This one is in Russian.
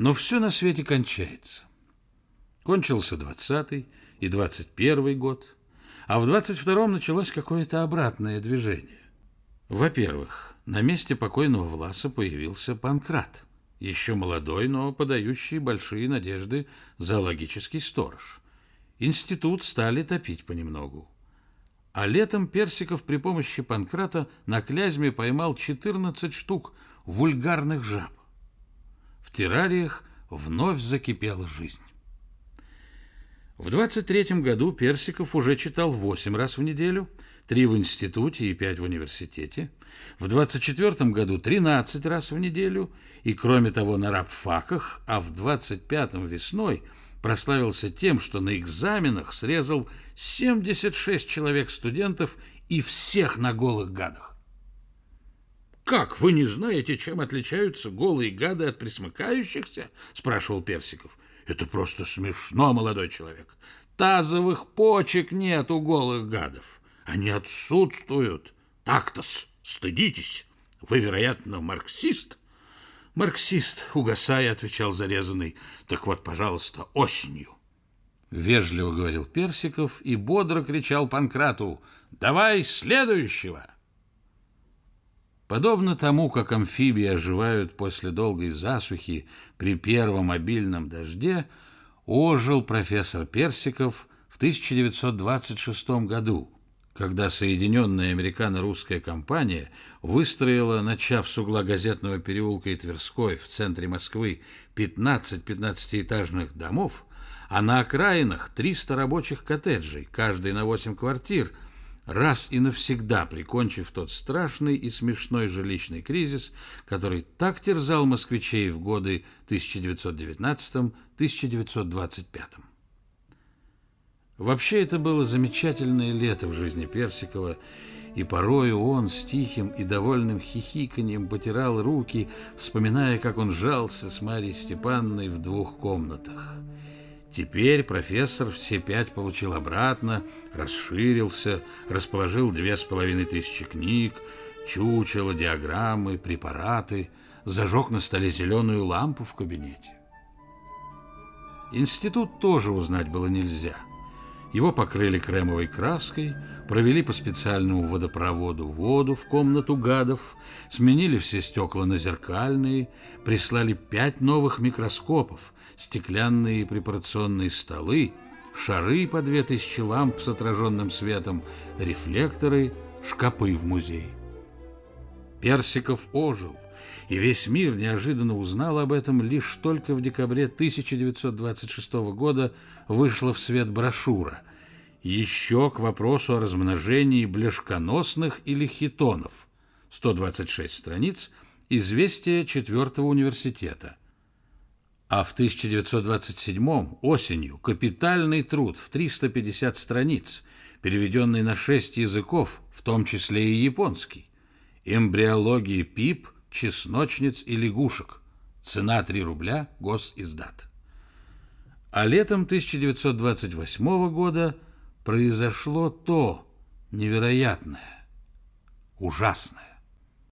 Но все на свете кончается. Кончился двадцатый и двадцать первый год, а в двадцать втором началось какое-то обратное движение. Во-первых, на месте покойного Власа появился Панкрат, еще молодой, но подающий большие надежды зоологический сторож. Институт стали топить понемногу. А летом Персиков при помощи Панкрата на Клязьме поймал 14 штук вульгарных жаб. В террариях вновь закипела жизнь. В 23 году Персиков уже читал 8 раз в неделю, 3 в институте и 5 в университете. В 24 году 13 раз в неделю, и кроме того на рабфаках, а в 25-м весной – прославился тем, что на экзаменах срезал 76 человек студентов и всех на голых гадах. «Как, вы не знаете, чем отличаются голые гады от присмыкающихся?» – спрашивал Персиков. «Это просто смешно, молодой человек. Тазовых почек нет у голых гадов. Они отсутствуют. Так-то стыдитесь. Вы, вероятно, марксист?» Марксист, угасая, отвечал зарезанный. Так вот, пожалуйста, осенью. Вежливо говорил Персиков и бодро кричал Панкрату «Давай следующего!» Подобно тому, как амфибии оживают после долгой засухи при первом обильном дожде, ожил профессор Персиков в 1926 году, когда Соединенная Американо-Русская компания выстроила, начав с угла Газетного переулка и Тверской в центре Москвы 15 15-этажных домов, а на окраинах 300 рабочих коттеджей, каждый на 8 квартир, раз и навсегда прикончив тот страшный и смешной жилищный кризис, который так терзал москвичей в годы 1919-1925. Вообще это было замечательное лето в жизни Персикова, и порою он с тихим и довольным хихиканьем потирал руки, вспоминая, как он жался с Марьей Степанной в двух комнатах. Теперь профессор все пять получил обратно, расширился, расположил две с половиной тысячи книг, чучело, диаграммы, препараты, зажег на столе зеленую лампу в кабинете. Институт тоже узнать было нельзя – его покрыли кремовой краской, провели по специальному водопроводу воду в комнату гадов, сменили все стекла на зеркальные, прислали пять новых микроскопов, стеклянные препарационные столы, шары по две тысячи ламп с отраженным светом, рефлекторы, шкапы в музей. Персиков ожил, и весь мир неожиданно узнал об этом лишь только в декабре 1926 года вышла в свет брошюра «Еще к вопросу о размножении бляшконосных или хитонов» 126 страниц «Известия четвертого университета». А в 1927 осенью капитальный труд в 350 страниц, переведенный на шесть языков, в том числе и японский. Эмбриология ПИП – чесночниц и лягушек. Цена 3 рубля, госиздат. А летом 1928 года произошло то невероятное, ужасное.